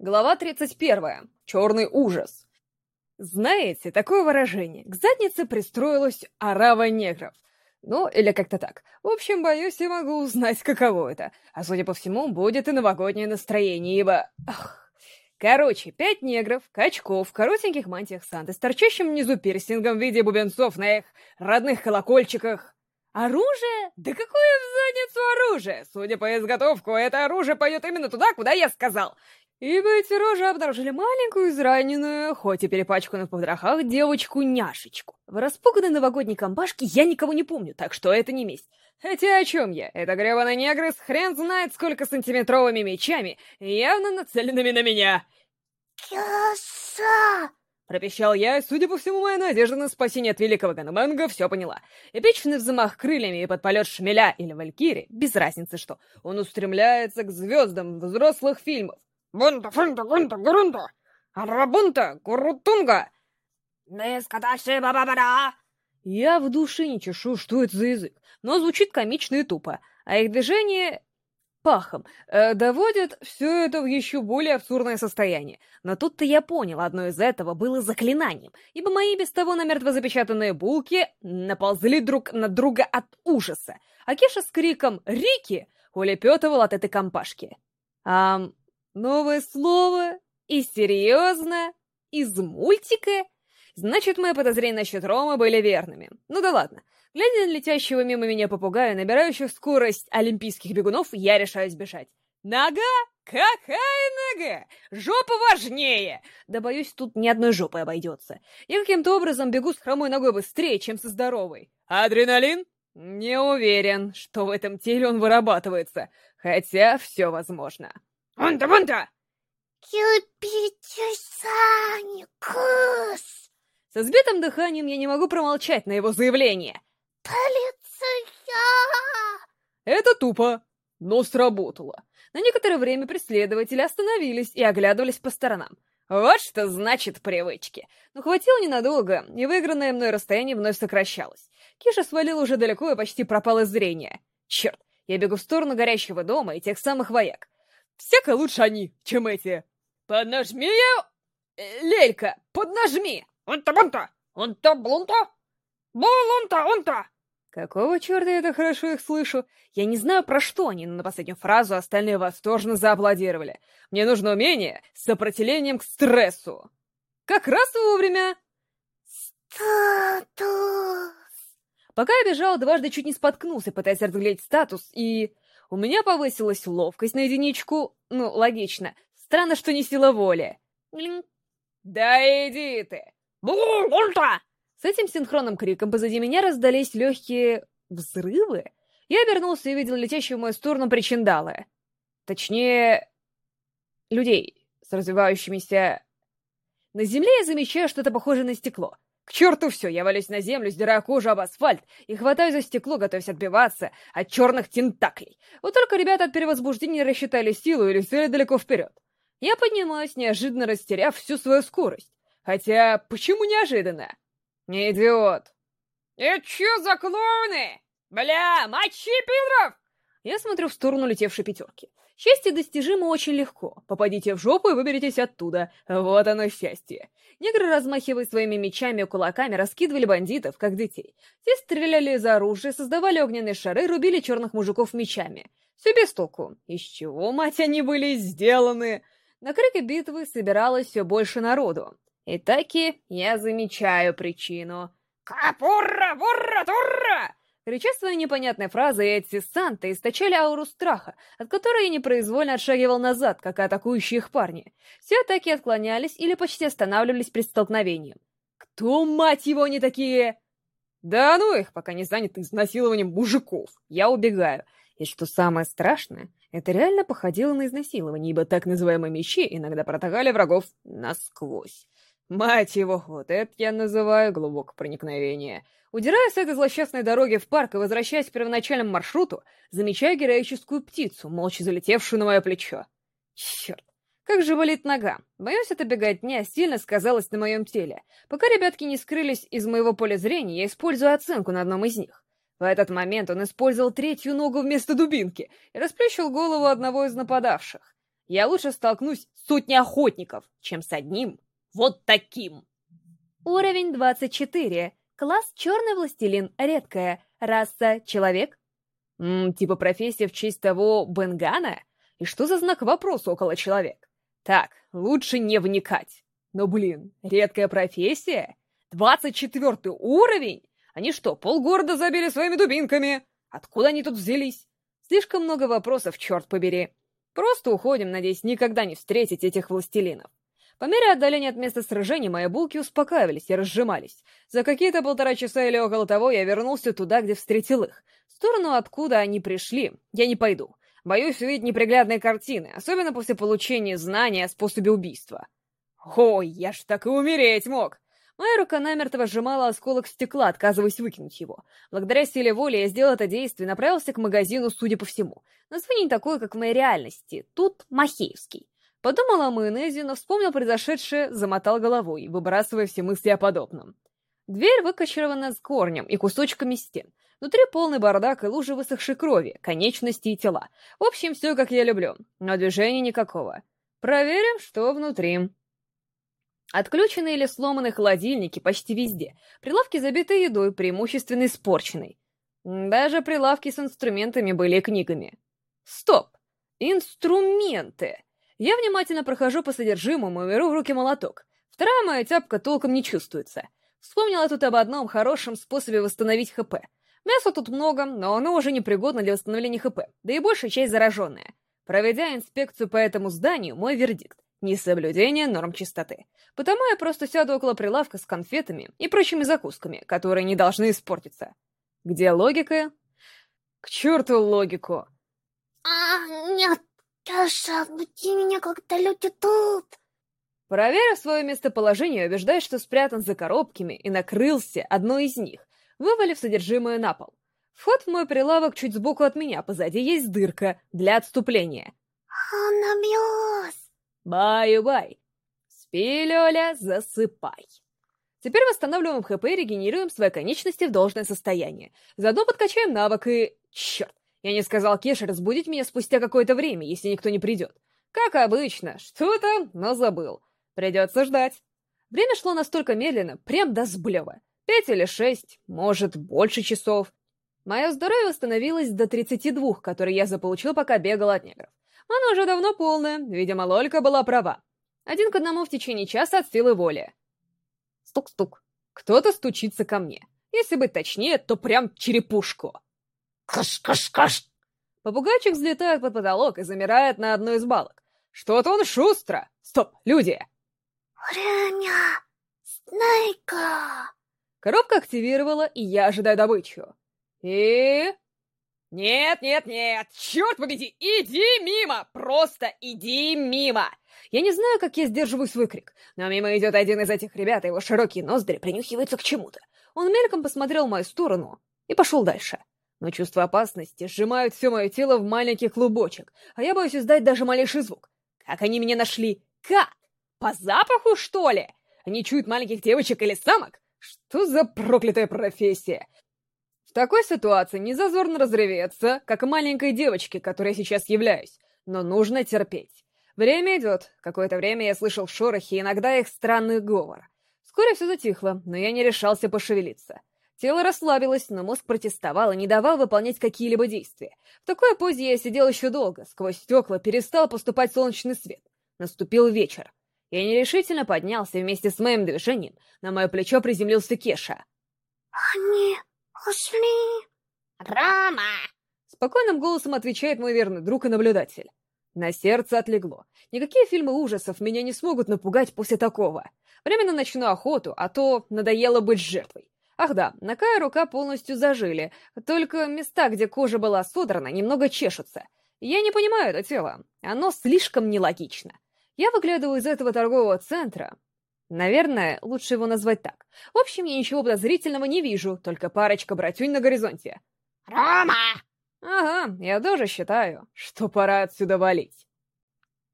Глава 31. Черный ужас. Знаете, такое выражение. К заднице пристроилась орава негров. Ну, или как-то так. В общем, боюсь, я могу узнать, каково это. А судя по всему, будет и новогоднее настроение, ибо... Ах. Короче, пять негров, качков, в коротеньких мантиях Санты с торчащим внизу пирсингом в виде бубенцов на их родных колокольчиках. Оружие? Да какое в задницу оружие? Судя по изготовку, это оружие пойдет именно туда, куда я сказал. Ибо эти рожи обнаружили маленькую израненную, хоть и перепачканную в подрахах, девочку-няшечку. В распуганной новогодней компашке я никого не помню, так что это не месть. Хотя о чем я? Это гребаный негры с хрен знает сколько сантиметровыми мечами, явно нацеленными на меня. «Кёса!» Пропищал я, и, судя по всему, моя надежда на спасение от великого Ганаманга все поняла. Эпичный взмах крыльями и под полет шмеля или валькири, без разницы что, он устремляется к звездам взрослых фильмов. Бунта, фунта, гунта, гурунта! Арабунта, гурутунга! «Бескаташи бабабара!» Я в душе не чешу, что это за язык, но звучит комично и тупо, а их движение пахом э, доводят все это в еще более абсурдное состояние. Но тут-то я понял, одно из этого было заклинанием, ибо мои без того намертво запечатанные булки наползли друг на друга от ужаса, а Кеша с криком «Рики!» улепетывал от этой компашки. Ам, Новое слово? И серьезно? Из мультика? Значит, мои подозрения насчет Рома были верными. Ну да ладно. Глядя на летящего мимо меня попугая, набирающих скорость олимпийских бегунов, я решаюсь бежать. Нога? Какая нога? Жопа важнее! Да боюсь, тут ни одной жопы обойдется. Я каким-то образом бегу с хромой ногой быстрее, чем со здоровой. Адреналин? Не уверен, что в этом теле он вырабатывается, хотя все возможно. «Онта, вонта!» «Кюпитюсаникус!» Со сбитым дыханием я не могу промолчать на его заявление. «Полиция!» Это тупо, но сработало. На некоторое время преследователи остановились и оглядывались по сторонам. Вот что значит привычки. Но хватило ненадолго, и выигранное мной расстояние вновь сокращалось. Киша свалил уже далеко и почти пропал из зрения. Черт, я бегу в сторону горящего дома и тех самых вояк. Всяко лучше они, чем эти. Поднажми. Э, Лелька, поднажми! Он-то-бунта! Он-то-блунта! Он-то! Какого черта я так хорошо их слышу? Я не знаю, про что они, но на последнюю фразу остальные восторженно зааплодировали. Мне нужно умение с сопротивлением к стрессу. Как раз вовремя. Статус. Пока я бежал, дважды чуть не споткнулся, пытаясь разглядеть статус, и... У меня повысилась ловкость на единичку. Ну, логично. Странно, что не сила воли. Да иди ты! С этим синхронным криком позади меня раздались легкие... взрывы? Я обернулся и видел летящую в мою сторону причиндалы. Точнее... людей с развивающимися... На земле я замечаю что-то похожее на стекло. К черту все, я валюсь на землю, сдираю кожу об асфальт и хватаю за стекло, готовясь отбиваться от черных тентаклей. Вот только ребята от перевозбуждения рассчитали силу или взяли далеко вперед. Я поднимаюсь, неожиданно растеряв всю свою скорость. Хотя, почему неожиданно? Не идиот. «Это что за клоуны? Бля, мочи, пидоров!» Я смотрю в сторону летевшей пятерки. Счастье достижимо очень легко. Попадите в жопу и выберитесь оттуда. Вот оно счастье. Негры, размахивая своими мечами и кулаками, раскидывали бандитов, как детей. Те стреляли из оружия, создавали огненные шары, рубили черных мужиков мечами. Все без толку. Из чего, мать, они были сделаны? На крике битвы собиралось все больше народу. И таки я замечаю причину. «Капурра, бурра, турра!» Крича свои непонятные фразы, эти Санта источали ауру страха, от которой я непроизвольно отшагивал назад, как и атакующие их парни. Все атаки отклонялись или почти останавливались при столкновении. Кто, мать его, они такие? Да ну их, пока не заняты изнасилованием мужиков. Я убегаю. И что самое страшное, это реально походило на изнасилование, ибо так называемые мечи иногда протагали врагов насквозь. Мать его, вот это я называю глубокое проникновение. Удирая с этой злосчастной дороги в парк и возвращаясь к первоначальному маршруту, замечаю героическую птицу, молча залетевшую на мое плечо. Черт, как же болит нога. Боюсь, эта беготня сильно сказалась на моем теле. Пока ребятки не скрылись из моего поля зрения, я использую оценку на одном из них. В этот момент он использовал третью ногу вместо дубинки и расплющил голову одного из нападавших. Я лучше столкнусь с сотней охотников, чем с одним вот таким. Уровень 24. Класс «Черный властелин» редкая. Раса «Человек». М типа профессия в честь того Бенгана? И что за знак вопроса около человек? Так, лучше не вникать. Но, блин, редкая профессия? 24 уровень? Они что, полгорода забили своими дубинками? Откуда они тут взялись? Слишком много вопросов, черт побери. Просто уходим, надеясь никогда не встретить этих властелинов. По мере отдаления от места сражений мои булки успокаивались и разжимались. За какие-то полтора часа или около того я вернулся туда, где встретил их. В сторону, откуда они пришли, я не пойду. Боюсь увидеть неприглядные картины, особенно после получения знания о способе убийства. Ой, я ж так и умереть мог! Моя рука намертво сжимала осколок стекла, отказываясь выкинуть его. Благодаря силе воли я сделал это действие и направился к магазину, судя по всему. Название не такое, как в моей реальности. Тут Махеевский. Подумал о майонезе, но вспомнил произошедшее, замотал головой, выбрасывая все мысли о подобном. Дверь выкочирована с корнем и кусочками стен. Внутри полный бардак и лужи высохшей крови, конечности и тела. В общем, все как я люблю, но движения никакого. Проверим, что внутри. Отключены или сломаны холодильники почти везде. Прилавки забиты едой, преимущественно испорченной. Даже прилавки с инструментами были книгами. Стоп! Инструменты! Я внимательно прохожу по содержимому и беру в руки молоток. Вторая моя тяпка толком не чувствуется. Вспомнила тут об одном хорошем способе восстановить ХП. Мяса тут много, но оно уже непригодно для восстановления ХП, да и большая часть зараженная. Проведя инспекцию по этому зданию, мой вердикт несоблюдение норм чистоты. Потому я просто сяду около прилавка с конфетами и прочими закусками, которые не должны испортиться. Где логика? К черту логику! А, нет, Каша, буди меня, когда люди тут. Проверив свое местоположение, убеждаюсь, что спрятан за коробками и накрылся одной из них, вывалив содержимое на пол. Вход в мой прилавок чуть сбоку от меня, позади есть дырка для отступления. Она бьет. Баю-бай. Спи, Лёля, засыпай. Теперь восстанавливаем ХП и регенерируем свои конечности в должное состояние. Заодно подкачаем навык и... Черт, я не сказал Кеше разбудить меня спустя какое-то время, если никто не придет. Как обычно, что-то, но забыл. Придется ждать. Время шло настолько медленно, прям до сблева. Пять или шесть, может, больше часов. Мое здоровье восстановилось до 32, которые я заполучил, пока бегал от негров. Оно уже давно полное, видимо, Лолька была права. Один к одному в течение часа от силы воли. Стук-стук. Кто-то стучится ко мне. Если быть точнее, то прям черепушку. Каш-каш-каш. Попугайчик взлетает под потолок и замирает на одной из балок. Что-то он шустро. Стоп, люди! Время! Снайка! Коробка активировала, и я ожидаю добычу. И... «Нет, нет, нет! Черт победи! Иди мимо! Просто иди мимо!» Я не знаю, как я сдерживаю свой крик, но мимо идет один из этих ребят, и его широкие ноздри принюхиваются к чему-то. Он мельком посмотрел в мою сторону и пошел дальше. Но чувство опасности сжимают все мое тело в маленький клубочек, а я боюсь издать даже малейший звук. Как они меня нашли? Как? По запаху, что ли? Они чуют маленьких девочек или самок? Что за проклятая профессия? В такой ситуации не зазорно разреветься, как маленькой девочке, которой я сейчас являюсь, но нужно терпеть. Время идет. Какое-то время я слышал шорохи иногда их странный говор. Вскоре все затихло, но я не решался пошевелиться. Тело расслабилось, но мозг протестовал и не давал выполнять какие-либо действия. В такой позе я сидел еще долго, сквозь стекла перестал поступать солнечный свет. Наступил вечер. Я нерешительно поднялся вместе с моим движением, на мое плечо приземлился Кеша. Они ушли. Рома! Спокойным голосом отвечает мой верный друг и наблюдатель. На сердце отлегло. Никакие фильмы ужасов меня не смогут напугать после такого. Временно начну охоту, а то надоело быть жертвой. Ах да, и рука полностью зажили, только места, где кожа была содрана, немного чешутся. Я не понимаю это тело, оно слишком нелогично. Я выглядываю из этого торгового центра, Наверное, лучше его назвать так. В общем, я ничего подозрительного не вижу, только парочка братюнь на горизонте. «Рома!» Ага, я тоже считаю, что пора отсюда валить.